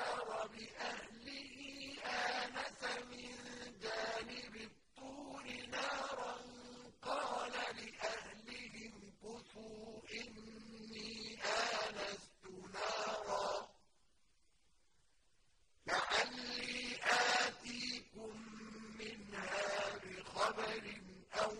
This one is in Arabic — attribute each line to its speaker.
Speaker 1: النَّارَ بِأَهْلِهِ آنَسَ مِن جَانِبِ الطُّورِ نَارًا قَالَ لِأَهْلِهِمْ امكثوا إِنِّي آنَسْتُ نَارًا. لَعَلِّي آتِيكُم مِّنْهَا بِخَبَرٍ أَوْ